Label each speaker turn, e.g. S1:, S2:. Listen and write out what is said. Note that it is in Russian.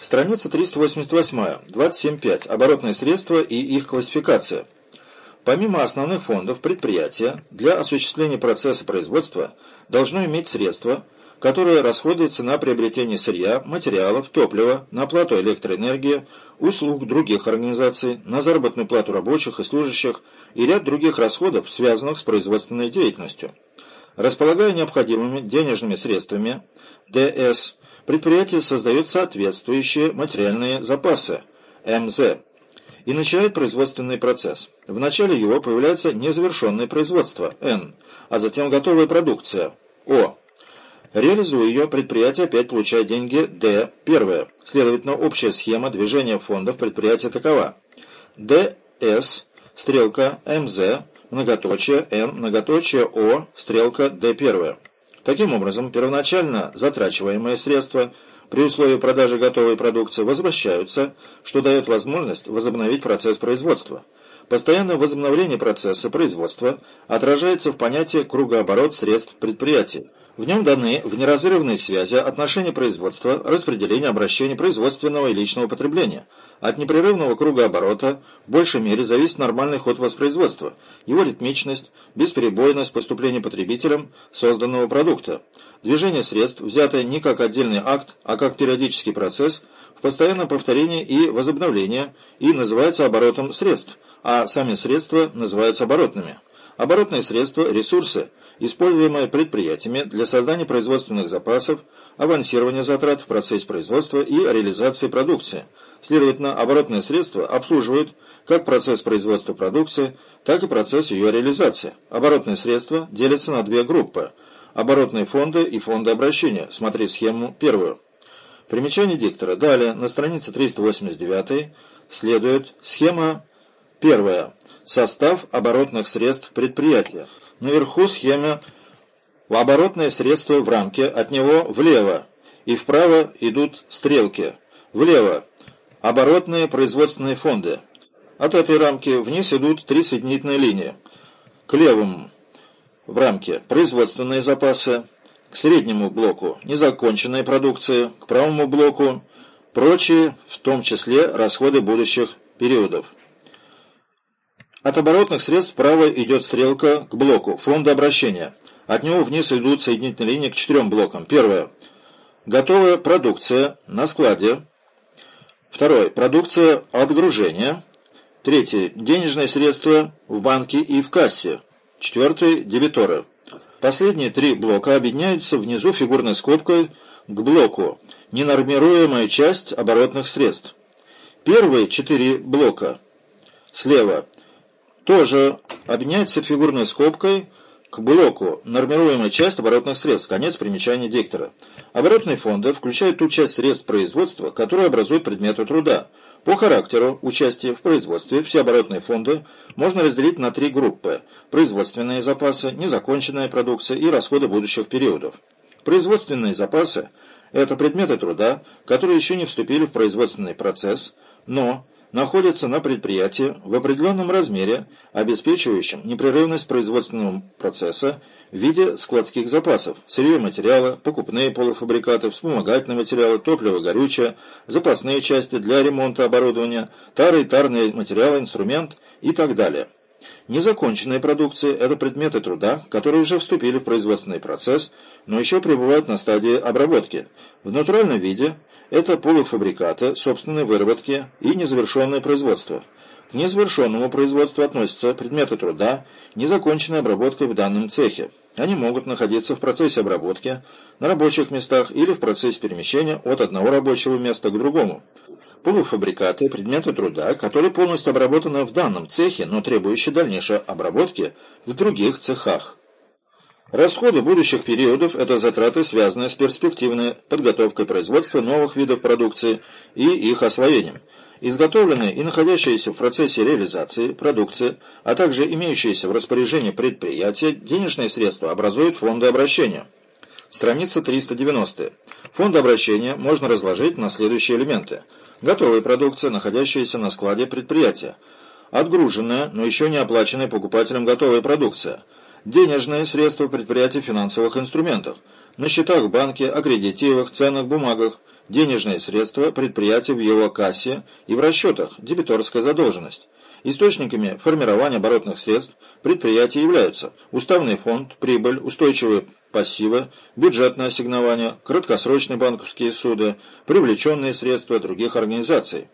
S1: Страница 388. 27.5. Оборотные средства и их классификация. Помимо основных фондов, предприятия для осуществления процесса производства должно иметь средства, которые расходуются на приобретение сырья, материалов, топлива, на оплату электроэнергии, услуг других организаций, на заработную плату рабочих и служащих и ряд других расходов, связанных с производственной деятельностью. Располагая необходимыми денежными средствами, ДС, предприятие создает соответствующие материальные запасы, МЗ, и начинает производственный процесс. В начале его появляется незавершенное производство, Н, а затем готовая продукция, О. Реализуя ее, предприятие опять получает деньги Д. Первое. Следовательно, общая схема движения фондов предприятия такова. ДС, стрелка МЗ, многоточие Н, многоточие О, стрелка Д первая. Таким образом, первоначально затрачиваемые средства при условии продажи готовой продукции возвращаются, что дает возможность возобновить процесс производства. Постоянное возобновление процесса производства отражается в понятии кругооборот средств предприятия. В нем даны в неразрывной связи отношения производства, распределения, обращения производственного и личного потребления. От непрерывного круга оборота в большей мере зависит нормальный ход воспроизводства, его ритмичность, бесперебойность поступления потребителям созданного продукта. Движение средств, взятое не как отдельный акт, а как периодический процесс, в постоянном повторении и возобновлении и называется оборотом средств, а сами средства называются оборотными. Оборотные средства – ресурсы – используемое предприятиями для создания производственных запасов, авансирования затрат в процессе производства и реализации продукции. Следовательно, оборотные средства обслуживают как процесс производства продукции, так и процесс ее реализации. Оборотные средства делятся на две группы – оборотные фонды и фонды обращения. Смотри схему первую. Примечание диктора. Далее, на странице 389 следует схема первая. Состав оборотных средств предприятия. Наверху схема в оборотное средство в рамке, от него влево и вправо идут стрелки. Влево – оборотные производственные фонды. От этой рамки вниз идут три соединительные линии. К левому в рамке – производственные запасы, к среднему блоку – незаконченная продукция, к правому блоку – прочие, в том числе расходы будущих периодов. От оборотных средств вправо идет стрелка к блоку фонда обращения. От него вниз идут соединительные линии к четырем блокам. Первое. Готовая продукция на складе. Второе. Продукция отгружения. Третье. Денежные средства в банке и в кассе. Четвертое. Дебиторы. Последние три блока объединяются внизу фигурной скобкой к блоку «Ненормируемая часть оборотных средств». Первые четыре блока слева – тоже объединяется фигурной скобкой к блоку нормируемая часть оборотных средств. Конец примечания диктора. Оборотные фонды включают ту часть средств производства, которая образует предметы труда. По характеру участия в производстве все оборотные фонды можно разделить на три группы – производственные запасы, незаконченная продукция и расходы будущих периодов. Производственные запасы – это предметы труда, которые еще не вступили в производственный процесс, но находятся на предприятии в определенном размере, обеспечивающем непрерывность производственного процесса в виде складских запасов, сырье материала, покупные полуфабрикаты, вспомогательные материалы, топливо, горючее, запасные части для ремонта оборудования, тары и тарные материалы, инструмент и так далее. Незаконченная продукция – это предметы труда, которые уже вступили в производственный процесс, но еще пребывают на стадии обработки. В натуральном виде – это полуфабрикаты, собственной выработки и незавершенное производство. К незавершенному производству относятся предметы труда, незаконченная обработка в данном цехе. Они могут находиться в процессе обработки, на рабочих местах или в процессе перемещения от одного рабочего места к другому. Полуфабрикаты – предметы труда, которые полностью обработаны в данном цехе, но требующие дальнейшей обработки в других цехах. Расходы будущих периодов – это затраты, связанные с перспективной подготовкой производства новых видов продукции и их освоением. Изготовленные и находящиеся в процессе реализации продукции, а также имеющиеся в распоряжении предприятия, денежные средства образуют фонды обращения. Страница 390. Фонды обращения можно разложить на следующие элементы. Готовая продукция, находящаяся на складе предприятия. Отгруженная, но еще не оплаченная покупателем готовая продукция – денежные средства предприятий финансовых инструментов, на счетах в банке, аккредитивах, ценных бумагах, денежные средства предприятия в его кассе и в расчетах, дебиторская задолженность. Источниками формирования оборотных средств предприятия являются уставный фонд, прибыль, устойчивые пассивы, бюджетное ассигнование, краткосрочные банковские суды, привлеченные средства других организаций.